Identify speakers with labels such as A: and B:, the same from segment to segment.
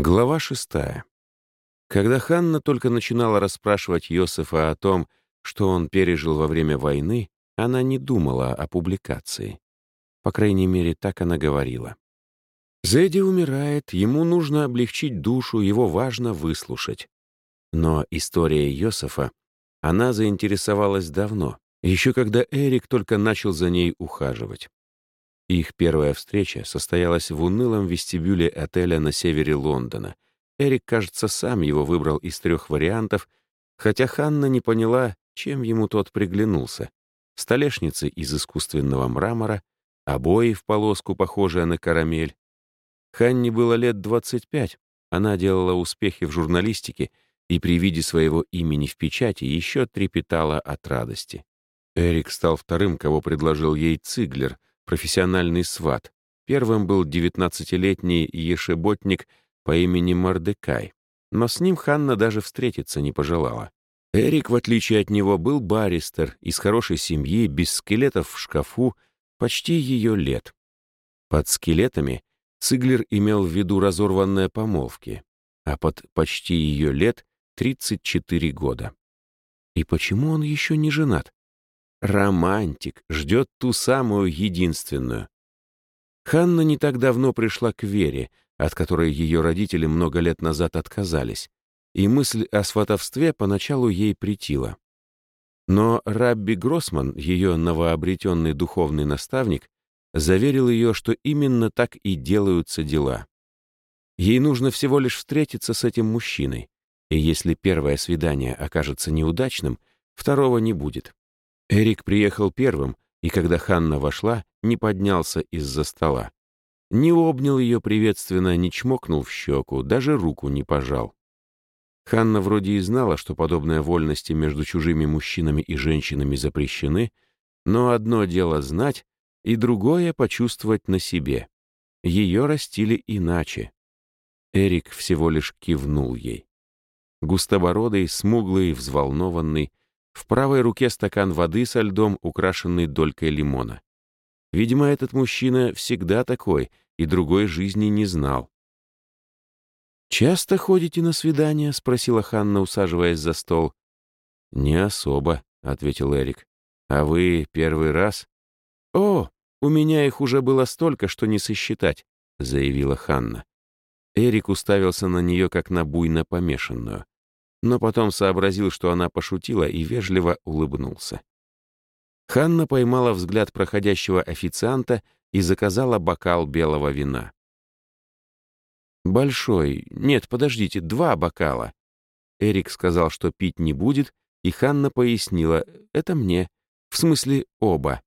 A: Глава шестая. Когда Ханна только начинала расспрашивать Йосефа о том, что он пережил во время войны, она не думала о публикации. По крайней мере, так она говорила. Зэдди умирает, ему нужно облегчить душу, его важно выслушать. Но история Йосефа, она заинтересовалась давно, еще когда Эрик только начал за ней ухаживать. Их первая встреча состоялась в унылом вестибюле отеля на севере Лондона. Эрик, кажется, сам его выбрал из трех вариантов, хотя Ханна не поняла, чем ему тот приглянулся. Столешницы из искусственного мрамора, обои в полоску, похожие на карамель. Ханне было лет 25, она делала успехи в журналистике и при виде своего имени в печати еще трепетала от радости. Эрик стал вторым, кого предложил ей Циглер — профессиональный сват. Первым был 19-летний ешеботник по имени Мордекай. Но с ним Ханна даже встретиться не пожелала. Эрик, в отличие от него, был баристер, из хорошей семьи, без скелетов в шкафу, почти ее лет. Под скелетами Циглер имел в виду разорванные помолвки, а под почти ее лет — 34 года. И почему он еще не женат? Романтик ждет ту самую единственную. Ханна не так давно пришла к Вере, от которой ее родители много лет назад отказались, и мысль о сватовстве поначалу ей притила. Но Рабби Гроссман, ее новообретенный духовный наставник, заверил ее, что именно так и делаются дела. Ей нужно всего лишь встретиться с этим мужчиной, и если первое свидание окажется неудачным, второго не будет. Эрик приехал первым, и когда Ханна вошла, не поднялся из-за стола. Не обнял ее приветственно, не чмокнул в щеку, даже руку не пожал. Ханна вроде и знала, что подобные вольности между чужими мужчинами и женщинами запрещены, но одно дело знать, и другое — почувствовать на себе. Ее растили иначе. Эрик всего лишь кивнул ей. Густобородый, смуглый, взволнованный, в правой руке стакан воды со льдом, украшенный долькой лимона. Видимо, этот мужчина всегда такой и другой жизни не знал. «Часто ходите на свидания?» — спросила Ханна, усаживаясь за стол. «Не особо», — ответил Эрик. «А вы первый раз?» «О, у меня их уже было столько, что не сосчитать», — заявила Ханна. Эрик уставился на нее, как на буйно помешанную но потом сообразил, что она пошутила и вежливо улыбнулся. Ханна поймала взгляд проходящего официанта и заказала бокал белого вина. «Большой. Нет, подождите, два бокала». Эрик сказал, что пить не будет, и Ханна пояснила, «Это мне. В смысле, оба».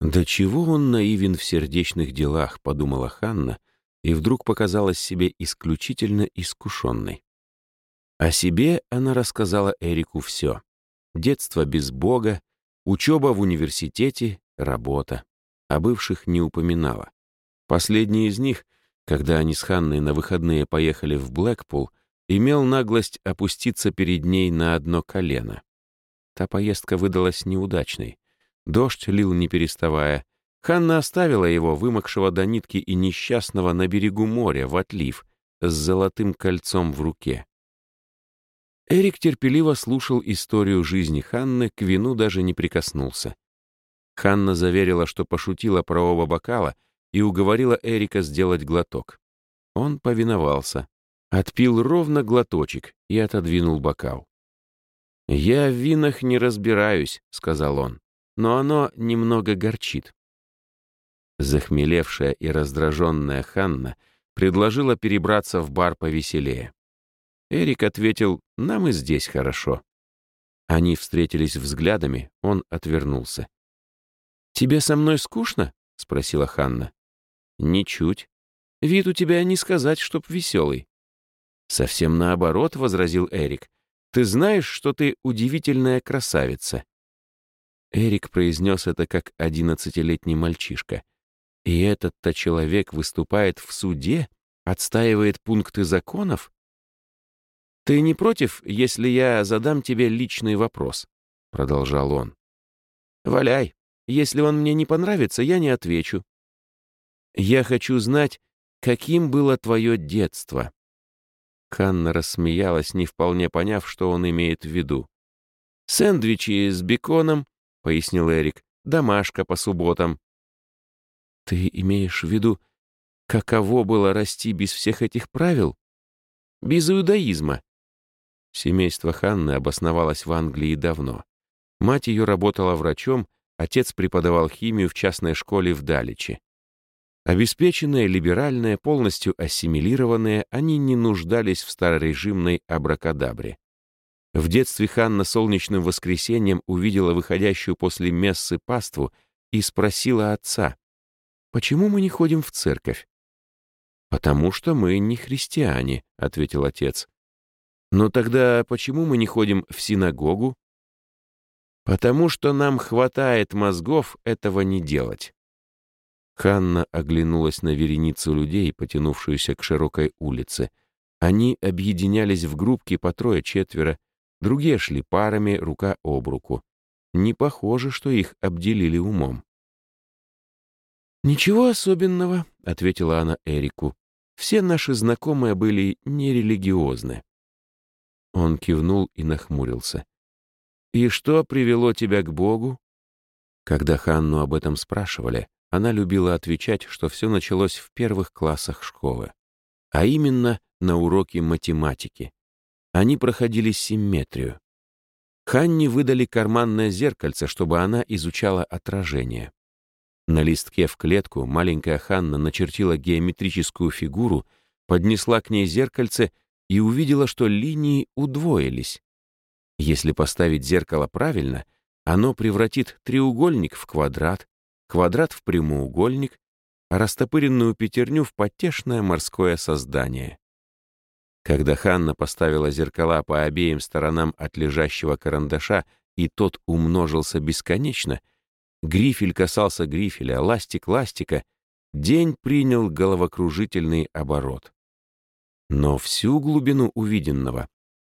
A: «Да чего он наивен в сердечных делах», — подумала Ханна, и вдруг показалась себе исключительно искушенной. О себе она рассказала Эрику все. Детство без Бога, учеба в университете, работа. О бывших не упоминала. Последний из них, когда они с Ханной на выходные поехали в Блэкпул, имел наглость опуститься перед ней на одно колено. Та поездка выдалась неудачной. Дождь лил не переставая. Ханна оставила его, вымокшего до нитки и несчастного, на берегу моря, в отлив, с золотым кольцом в руке. Эрик терпеливо слушал историю жизни Ханны, к вину даже не прикоснулся. Ханна заверила, что пошутила про оба бокала и уговорила Эрика сделать глоток. Он повиновался, отпил ровно глоточек и отодвинул бокал. «Я в винах не разбираюсь», — сказал он, — «но оно немного горчит». Захмелевшая и раздраженная Ханна предложила перебраться в бар повеселее. Эрик ответил, нам и здесь хорошо. Они встретились взглядами, он отвернулся. «Тебе со мной скучно?» — спросила Ханна. «Ничуть. Вид у тебя не сказать, чтоб веселый». «Совсем наоборот», — возразил Эрик. «Ты знаешь, что ты удивительная красавица». Эрик произнес это как одиннадцатилетний мальчишка. И этот-то человек выступает в суде, отстаивает пункты законов? «Ты не против, если я задам тебе личный вопрос?» — продолжал он. «Валяй. Если он мне не понравится, я не отвечу. Я хочу знать, каким было твое детство?» Ханна рассмеялась, не вполне поняв, что он имеет в виду. «Сэндвичи с беконом», — пояснил Эрик, — «домашка по субботам». «Ты имеешь в виду, каково было расти без всех этих правил? Без иудаизма?» Семейство Ханны обосновалось в Англии давно. Мать ее работала врачом, отец преподавал химию в частной школе в Даличе. Обеспеченные, либеральные, полностью ассимилированные, они не нуждались в старорежимной абракадабре. В детстве Ханна солнечным воскресеньем увидела выходящую после мессы паству и спросила отца, «Почему мы не ходим в церковь?» «Потому что мы не христиане», — ответил отец. «Но тогда почему мы не ходим в синагогу?» «Потому что нам хватает мозгов этого не делать». Ханна оглянулась на вереницу людей, потянувшуюся к широкой улице. Они объединялись в группки по трое-четверо, другие шли парами, рука об руку. Не похоже, что их обделили умом. «Ничего особенного», — ответила она Эрику. «Все наши знакомые были нерелигиозны». Он кивнул и нахмурился. «И что привело тебя к Богу?» Когда Ханну об этом спрашивали, она любила отвечать, что все началось в первых классах школы, а именно на уроке математики. Они проходили симметрию. Ханне выдали карманное зеркальце, чтобы она изучала отражение. На листке в клетку маленькая Ханна начертила геометрическую фигуру, поднесла к ней зеркальце и увидела, что линии удвоились. Если поставить зеркало правильно, оно превратит треугольник в квадрат, квадрат в прямоугольник, а растопыренную пятерню в потешное морское создание. Когда Ханна поставила зеркала по обеим сторонам от лежащего карандаша, и тот умножился бесконечно, грифель касался грифеля, ластик ластика, день принял головокружительный оборот. Но всю глубину увиденного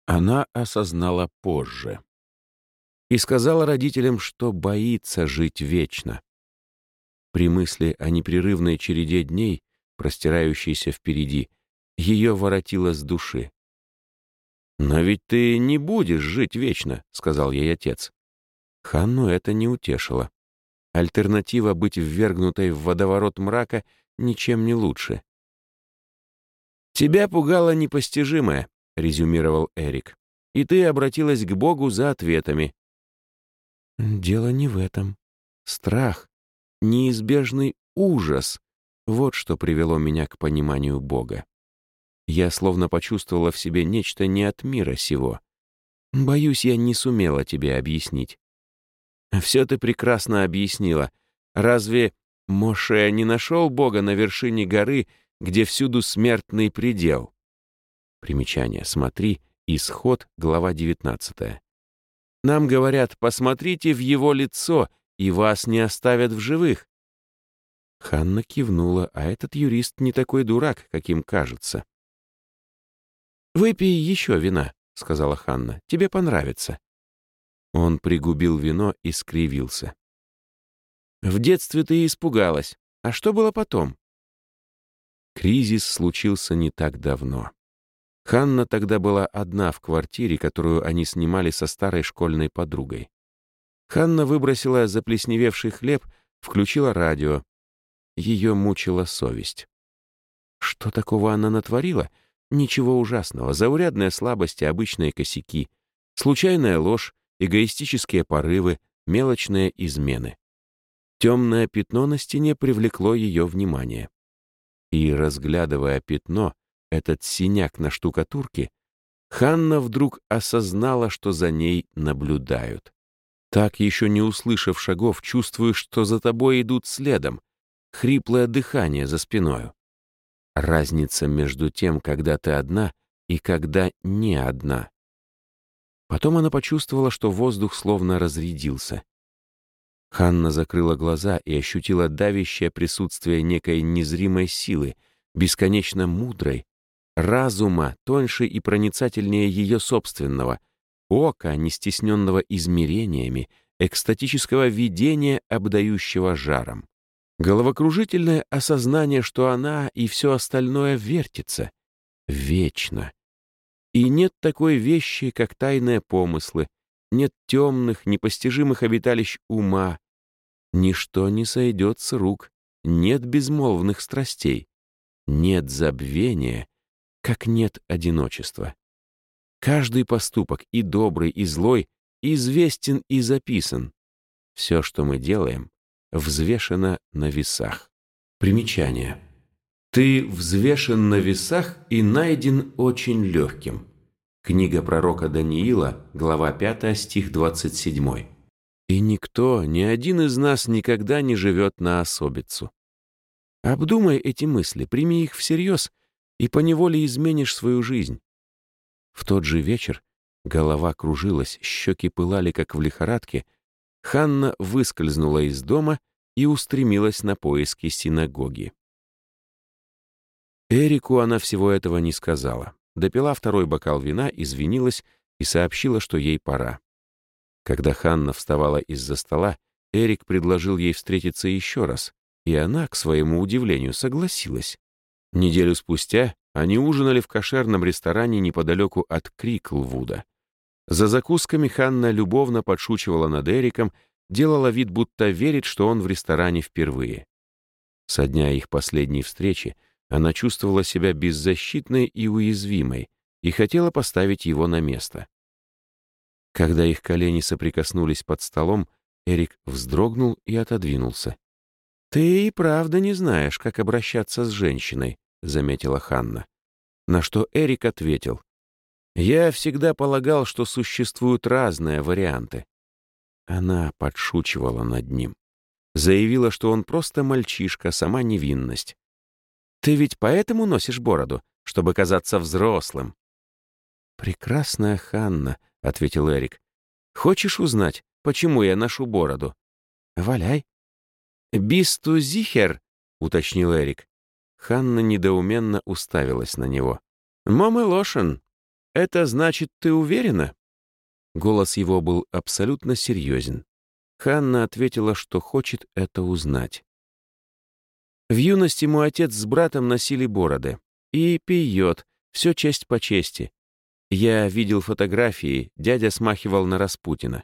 A: она осознала позже и сказала родителям, что боится жить вечно. При мысли о непрерывной череде дней, простирающейся впереди, ее воротило с души. «Но ведь ты не будешь жить вечно», — сказал ей отец. Ханну это не утешило. Альтернатива быть ввергнутой в водоворот мрака ничем не лучше. «Тебя пугало непостижимое», — резюмировал Эрик. «И ты обратилась к Богу за ответами». «Дело не в этом. Страх неизбежный ужас. Вот что привело меня к пониманию Бога. Я словно почувствовала в себе нечто не от мира сего. Боюсь, я не сумела тебе объяснить. Все ты прекрасно объяснила. Разве Моше не нашел Бога на вершине горы, где всюду смертный предел? Примечание. Смотри. Исход, глава 19. Нам говорят, посмотрите в его лицо, и вас не оставят в живых». Ханна кивнула, а этот юрист не такой дурак, каким кажется. «Выпей еще вина», — сказала Ханна. «Тебе понравится». Он пригубил вино и скривился. «В детстве ты испугалась. А что было потом?» Кризис случился не так давно. Ханна тогда была одна в квартире, которую они снимали со старой школьной подругой. Ханна выбросила заплесневевший хлеб, включила радио. Ее мучила совесть. Что такого она натворила? Ничего ужасного. Заурядная слабость и обычные косяки. Случайная ложь, эгоистические порывы, мелочные измены. Темное пятно на стене привлекло ее внимание. И, разглядывая пятно, этот синяк на штукатурке, Ханна вдруг осознала, что за ней наблюдают. Так, еще не услышав шагов, чувствуешь, что за тобой идут следом. Хриплое дыхание за спиною. Разница между тем, когда ты одна, и когда не одна. Потом она почувствовала, что воздух словно разрядился. Ханна закрыла глаза и ощутила давящее присутствие некой незримой силы, бесконечно мудрой, разума, тоньше и проницательнее ее собственного — ока, не стесненного измерениями, экстатического видения, обдающего жаром. Головокружительное осознание, что она и все остальное вертится. Вечно. И нет такой вещи, как тайные помыслы, нет темных, непостижимых обиталищ ума. Ничто не сойдет с рук, нет безмолвных страстей, нет забвения, как нет одиночества. Каждый поступок, и добрый, и злой, известен и записан. Все, что мы делаем, взвешено на весах. Примечание. Ты взвешен на весах и найден очень легким. Книга пророка Даниила, глава 5, стих 27. И никто, ни один из нас никогда не живет на особицу. Обдумай эти мысли, прими их всерьез, и поневоле изменишь свою жизнь. В тот же вечер голова кружилась, щеки пылали, как в лихорадке, Ханна выскользнула из дома и устремилась на поиски синагоги. Эрику она всего этого не сказала. Допила второй бокал вина, извинилась и сообщила, что ей пора. Когда Ханна вставала из-за стола, Эрик предложил ей встретиться еще раз, и она, к своему удивлению, согласилась. Неделю спустя они ужинали в кошерном ресторане неподалеку от Криклвуда. За закусками Ханна любовно подшучивала над Эриком, делала вид, будто верит, что он в ресторане впервые. Со дня их последней встречи она чувствовала себя беззащитной и уязвимой и хотела поставить его на место. Когда их колени соприкоснулись под столом, Эрик вздрогнул и отодвинулся. «Ты и правда не знаешь, как обращаться с женщиной», — заметила Ханна. На что Эрик ответил. «Я всегда полагал, что существуют разные варианты». Она подшучивала над ним. Заявила, что он просто мальчишка, сама невинность. Ты ведь поэтому носишь бороду, чтобы казаться взрослым?» «Прекрасная Ханна», — ответил Эрик. «Хочешь узнать, почему я ношу бороду?» «Валяй». «Бисту зихер», — уточнил Эрик. Ханна недоуменно уставилась на него. «Мамы лошен, это значит, ты уверена?» Голос его был абсолютно серьезен. Ханна ответила, что хочет это узнать. В юности мой отец с братом носили бороды. И пьет, все честь по чести. Я видел фотографии, дядя смахивал на Распутина.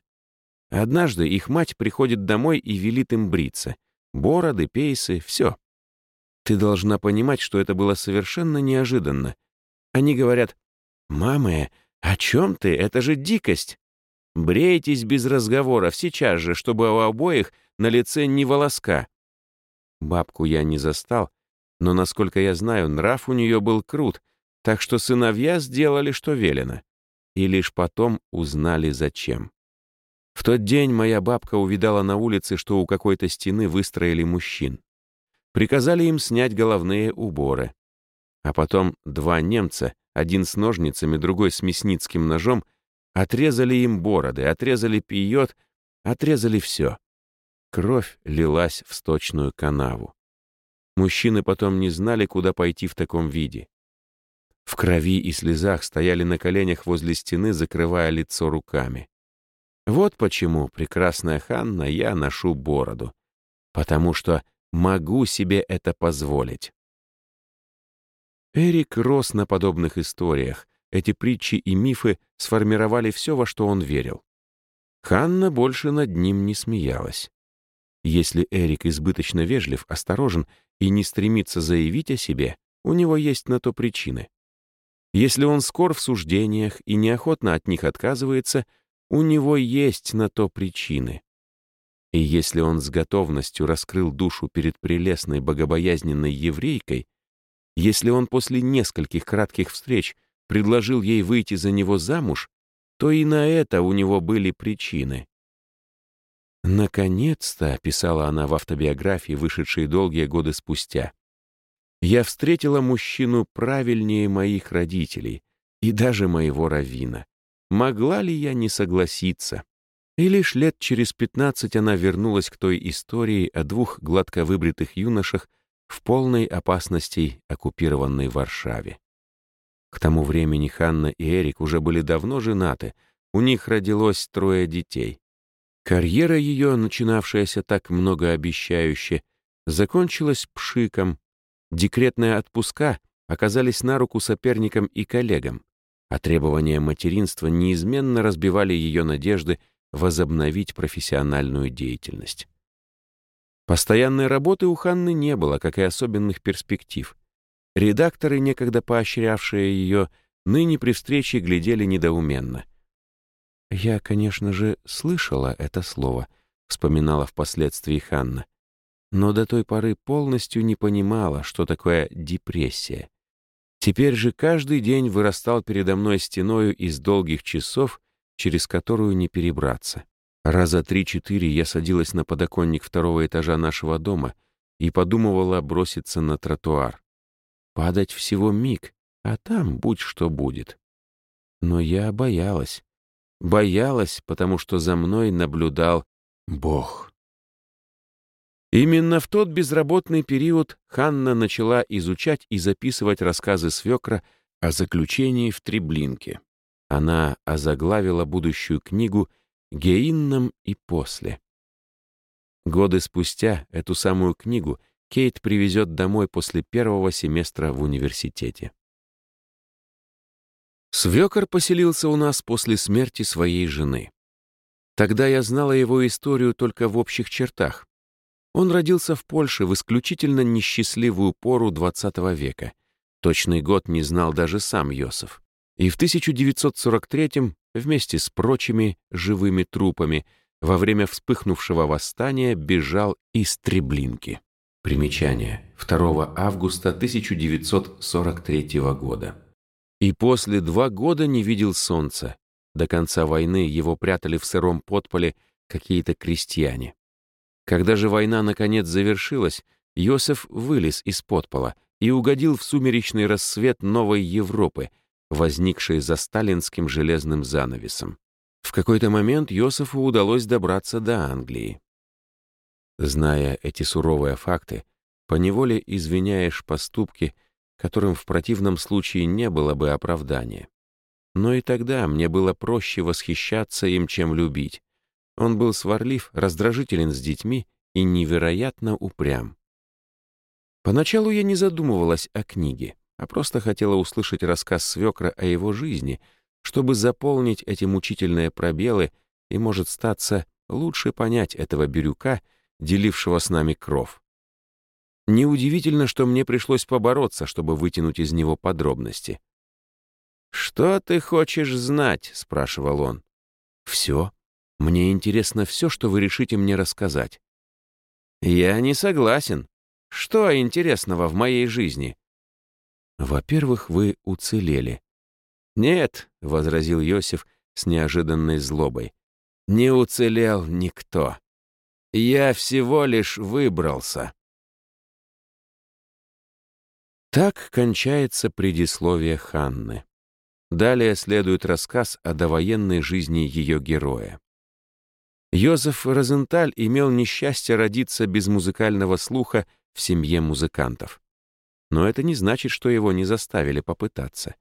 A: Однажды их мать приходит домой и велит им бриться. Бороды, пейсы, все. Ты должна понимать, что это было совершенно неожиданно. Они говорят, «Мама, о чем ты? Это же дикость!» Брейтесь без разговоров сейчас же, чтобы у обоих на лице не волоска. Бабку я не застал, но, насколько я знаю, нрав у нее был крут, так что сыновья сделали, что велено. И лишь потом узнали, зачем. В тот день моя бабка увидала на улице, что у какой-то стены выстроили мужчин. Приказали им снять головные уборы. А потом два немца, один с ножницами, другой с мясницким ножом, отрезали им бороды, отрезали пиет, отрезали все. Кровь лилась в сточную канаву. Мужчины потом не знали, куда пойти в таком виде. В крови и слезах стояли на коленях возле стены, закрывая лицо руками. Вот почему, прекрасная Ханна, я ношу бороду. Потому что могу себе это позволить. Эрик рос на подобных историях. Эти притчи и мифы сформировали все, во что он верил. Ханна больше над ним не смеялась. Если Эрик избыточно вежлив, осторожен и не стремится заявить о себе, у него есть на то причины. Если он скор в суждениях и неохотно от них отказывается, у него есть на то причины. И если он с готовностью раскрыл душу перед прелестной богобоязненной еврейкой, если он после нескольких кратких встреч предложил ей выйти за него замуж, то и на это у него были причины. «Наконец-то», — писала она в автобиографии, вышедшей долгие годы спустя, «я встретила мужчину правильнее моих родителей и даже моего равина. Могла ли я не согласиться?» И лишь лет через пятнадцать она вернулась к той истории о двух гладко выбритых юношах в полной опасности оккупированной Варшаве. К тому времени Ханна и Эрик уже были давно женаты, у них родилось трое детей. Карьера ее, начинавшаяся так многообещающе, закончилась пшиком. Декретные отпуска оказались на руку соперникам и коллегам, а требования материнства неизменно разбивали ее надежды возобновить профессиональную деятельность. Постоянной работы у Ханны не было, как и особенных перспектив. Редакторы, некогда поощрявшие ее, ныне при встрече глядели недоуменно. «Я, конечно же, слышала это слово», — вспоминала впоследствии Ханна, но до той поры полностью не понимала, что такое депрессия. Теперь же каждый день вырастал передо мной стеною из долгих часов, через которую не перебраться. Раза три-четыре я садилась на подоконник второго этажа нашего дома и подумывала броситься на тротуар. Падать всего миг, а там будь что будет. Но я боялась. Боялась, потому что за мной наблюдал Бог. Именно в тот безработный период Ханна начала изучать и записывать рассказы свекра о заключении в Треблинке. Она озаглавила будущую книгу «Геинном и после». Годы спустя эту самую книгу Кейт привезет домой после первого семестра в университете. Свекор поселился у нас после смерти своей жены. Тогда я знала его историю только в общих чертах. Он родился в Польше в исключительно несчастливую пору XX века. Точный год не знал даже сам Йосиф. И в 1943 вместе с прочими живыми трупами во время вспыхнувшего восстания бежал из Треблинки. Примечание. 2 августа 1943 года. И после два года не видел солнца. До конца войны его прятали в сыром подполе какие-то крестьяне. Когда же война наконец завершилась, Йосеф вылез из подпола и угодил в сумеречный рассвет новой Европы, возникшей за сталинским железным занавесом. В какой-то момент Йосефу удалось добраться до Англии. Зная эти суровые факты, поневоле извиняешь поступки, которым в противном случае не было бы оправдания. Но и тогда мне было проще восхищаться им, чем любить. Он был сварлив, раздражителен с детьми и невероятно упрям. Поначалу я не задумывалась о книге, а просто хотела услышать рассказ свекра о его жизни, чтобы заполнить эти мучительные пробелы и, может статься, лучше понять этого бирюка, делившего с нами кров. Неудивительно, что мне пришлось побороться, чтобы вытянуть из него подробности. «Что ты хочешь знать?» — спрашивал он. «Все», мне интересно все, что вы решите мне рассказать». «Я не согласен. Что интересного в моей жизни?» «Во-первых, вы уцелели». «Нет», — возразил Йосиф с неожиданной злобой, — «не уцелел никто. Я всего лишь выбрался». Так кончается предисловие Ханны. Далее следует рассказ о довоенной жизни ее героя. Йозеф Розенталь имел несчастье родиться без музыкального слуха в семье музыкантов. Но это не значит, что его не заставили попытаться.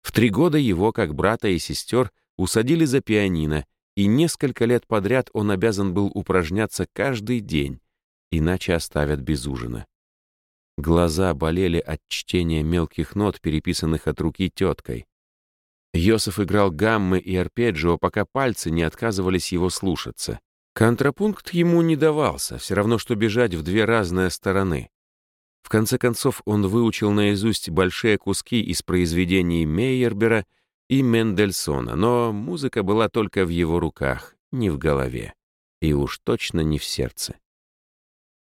A: В три года его, как брата и сестер, усадили за пианино, и несколько лет подряд он обязан был упражняться каждый день, иначе оставят без ужина. Глаза болели от чтения мелких нот, переписанных от руки теткой. Йосиф играл гаммы и арпеджио, пока пальцы не отказывались его слушаться. Контрапункт ему не давался, все равно, что бежать в две разные стороны. В конце концов, он выучил наизусть большие куски из произведений Мейербера и Мендельсона, но музыка была только в его руках, не в голове. И уж точно не в сердце.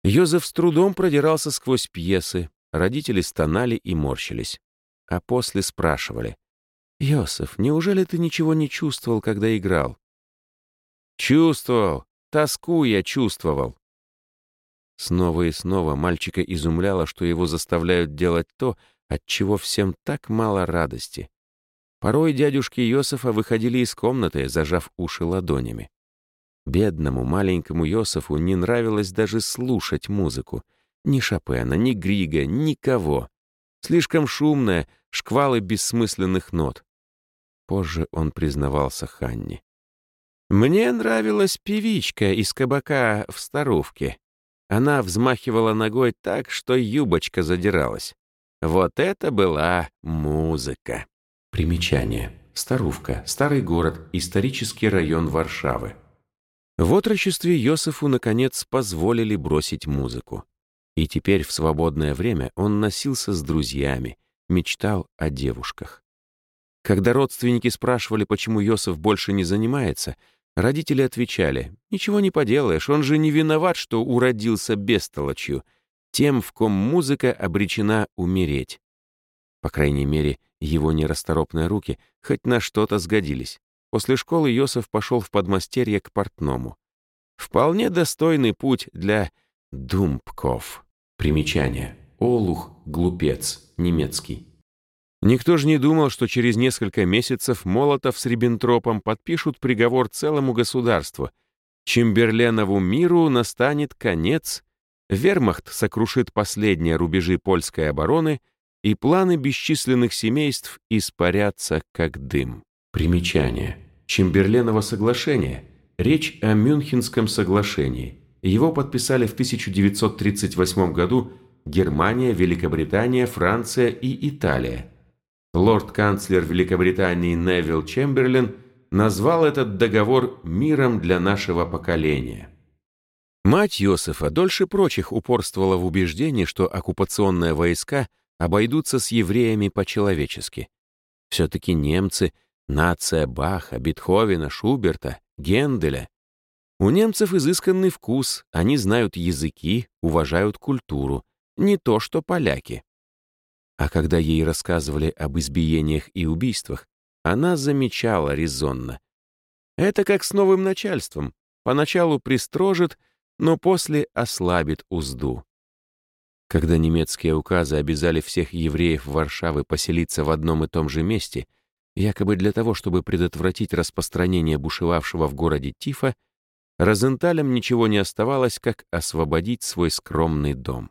A: Йозеф с трудом продирался сквозь пьесы, родители стонали и морщились. А после спрашивали — «Йосеф, неужели ты ничего не чувствовал, когда играл?» «Чувствовал. Тоску я чувствовал». Снова и снова мальчика изумляло, что его заставляют делать то, от чего всем так мало радости. Порой дядюшки Йосефа выходили из комнаты, зажав уши ладонями. Бедному маленькому Йосефу не нравилось даже слушать музыку. Ни Шопена, ни Грига, никого. Слишком шумная, шквалы бессмысленных нот. Позже он признавался Ханне. «Мне нравилась певичка из кабака в Старовке. Она взмахивала ногой так, что юбочка задиралась. Вот это была музыка. Примечание. Старувка. Старый город. Исторический район Варшавы. В отрочестве Йосифу, наконец, позволили бросить музыку. И теперь в свободное время он носился с друзьями, мечтал о девушках. Когда родственники спрашивали, почему Йосиф больше не занимается, родители отвечали, «Ничего не поделаешь, он же не виноват, что уродился бестолочью, тем, в ком музыка обречена умереть». По крайней мере, его нерасторопные руки хоть на что-то сгодились. После школы Йосиф пошел в подмастерье к портному. Вполне достойный путь для думпков. Примечание. Олух, глупец, немецкий. Никто же не думал, что через несколько месяцев Молотов с Риббентропом подпишут приговор целому государству. Чемберленову миру настанет конец, вермахт сокрушит последние рубежи польской обороны, и планы бесчисленных семейств испарятся как дым. Примечание. Чемберленово соглашение. Речь о Мюнхенском соглашении. Его подписали в 1938 году Германия, Великобритания, Франция и Италия. Лорд-канцлер Великобритании Невилл Чемберлен назвал этот договор «миром для нашего поколения». Мать Йосефа дольше прочих упорствовала в убеждении, что оккупационные войска обойдутся с евреями по-человечески. Все-таки немцы — нация Баха, Бетховена, Шуберта, Генделя. У немцев изысканный вкус, они знают языки, уважают культуру. Не то что поляки. А когда ей рассказывали об избиениях и убийствах, она замечала резонно. Это как с новым начальством. Поначалу пристрожит, но после ослабит узду. Когда немецкие указы обязали всех евреев Варшавы поселиться в одном и том же месте, якобы для того, чтобы предотвратить распространение бушевавшего в городе тифа, Розенталям ничего не оставалось, как освободить свой скромный дом.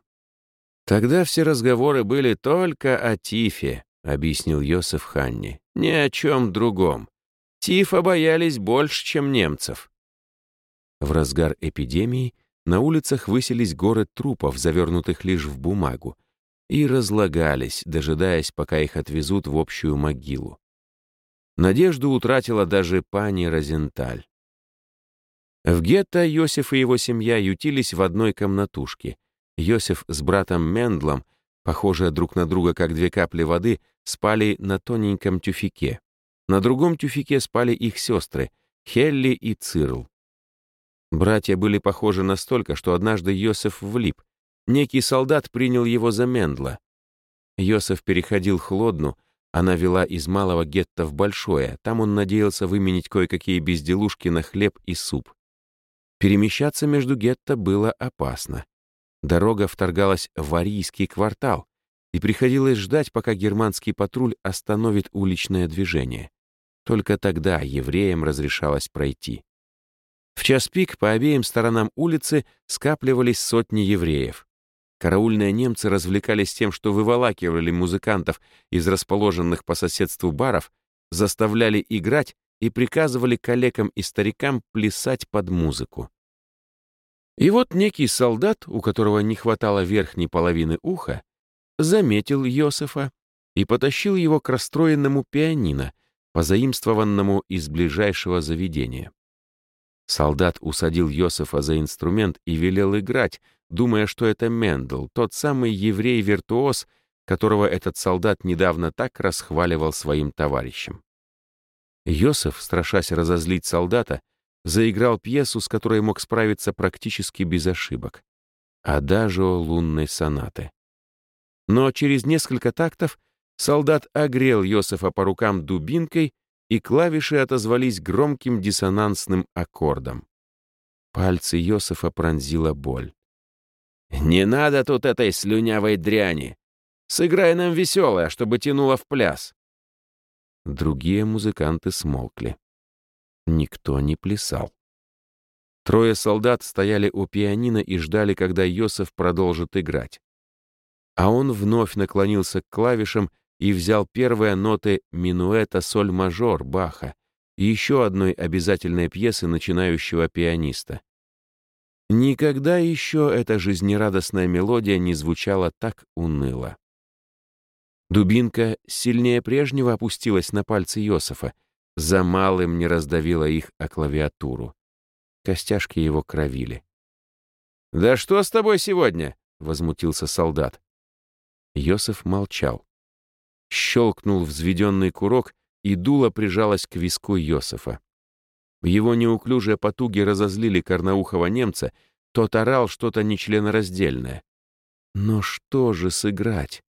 A: «Тогда все разговоры были только о Тифе», — объяснил Йосеф Ханни. «Ни о чем другом. Тифа боялись больше, чем немцев». В разгар эпидемии на улицах высились горы трупов, завернутых лишь в бумагу, и разлагались, дожидаясь, пока их отвезут в общую могилу. Надежду утратила даже пани Розенталь. В гетто Йосиф и его семья ютились в одной комнатушке. Йосиф с братом Мендлом, похожие друг на друга как две капли воды, спали на тоненьком тюфике. На другом тюфике спали их сестры, Хелли и Цирл. Братья были похожи настолько, что однажды Йосиф влип. Некий солдат принял его за Мендла. Йосиф переходил Хлодну, она вела из малого гетто в большое, там он надеялся выменить кое-какие безделушки на хлеб и суп. Перемещаться между гетто было опасно. Дорога вторгалась в Арийский квартал, и приходилось ждать, пока германский патруль остановит уличное движение. Только тогда евреям разрешалось пройти. В час пик по обеим сторонам улицы скапливались сотни евреев. Караульные немцы развлекались тем, что выволакивали музыкантов из расположенных по соседству баров, заставляли играть и приказывали коллегам и старикам плясать под музыку. И вот некий солдат, у которого не хватало верхней половины уха, заметил Йосефа и потащил его к расстроенному пианино, позаимствованному из ближайшего заведения. Солдат усадил Йосефа за инструмент и велел играть, думая, что это Мендел, тот самый еврей-виртуоз, которого этот солдат недавно так расхваливал своим товарищам. Йосеф, страшась разозлить солдата, заиграл пьесу, с которой мог справиться практически без ошибок. Адажио лунной сонаты. Но через несколько тактов солдат огрел Йосефа по рукам дубинкой, и клавиши отозвались громким диссонансным аккордом. Пальцы Йосефа пронзила боль. «Не надо тут этой слюнявой дряни! Сыграй нам веселое, чтобы тянуло в пляс!» Другие музыканты смолкли. Никто не плясал. Трое солдат стояли у пианино и ждали, когда Йосеф продолжит играть. А он вновь наклонился к клавишам и взял первые ноты минуэта соль-мажор Баха, еще одной обязательной пьесы начинающего пианиста. Никогда еще эта жизнерадостная мелодия не звучала так уныло. Дубинка сильнее прежнего опустилась на пальцы Йосифа, за малым не раздавила их о клавиатуру. Костяшки его кровили. «Да что с тобой сегодня?» — возмутился солдат. Йосиф молчал. Щелкнул взведенный курок, и дуло прижалось к виску Йосифа. Его неуклюжие потуги разозлили корноухого немца, тот орал что-то нечленораздельное. Но что же сыграть?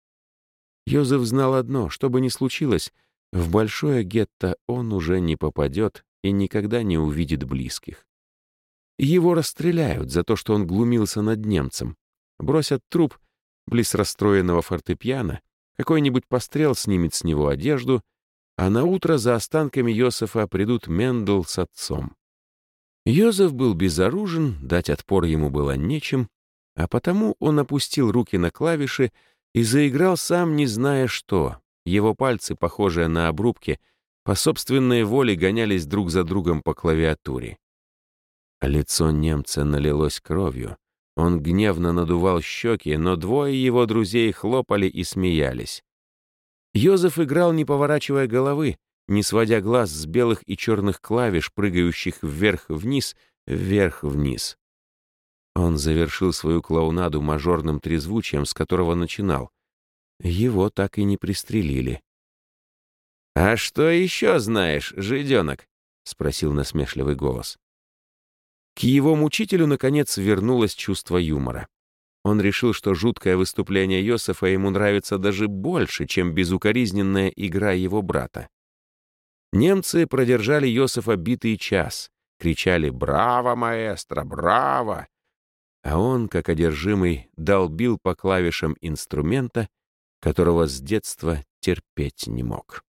A: Йозеф знал одно, что бы ни случилось, в большое гетто он уже не попадет и никогда не увидит близких. Его расстреляют за то, что он глумился над немцем. Бросят труп близ расстроенного фортепиано, какой-нибудь пострел снимет с него одежду — а на утро за останками Йосефа придут Мендел с отцом. Йозеф был безоружен, дать отпор ему было нечем, а потому он опустил руки на клавиши и заиграл сам, не зная что. Его пальцы, похожие на обрубки, по собственной воле гонялись друг за другом по клавиатуре. Лицо немца налилось кровью. Он гневно надувал щеки, но двое его друзей хлопали и смеялись. Йозеф играл, не поворачивая головы, не сводя глаз с белых и черных клавиш, прыгающих вверх-вниз, вверх-вниз. Он завершил свою клоунаду мажорным трезвучием, с которого начинал. Его так и не пристрелили. «А что еще знаешь, жиденок?» — спросил насмешливый голос. К его мучителю, наконец, вернулось чувство юмора. Он решил, что жуткое выступление Йосефа ему нравится даже больше, чем безукоризненная игра его брата. Немцы продержали Йосефа битый час, кричали «Браво, маэстро, браво!», а он, как одержимый, долбил по клавишам инструмента, которого с детства терпеть не мог.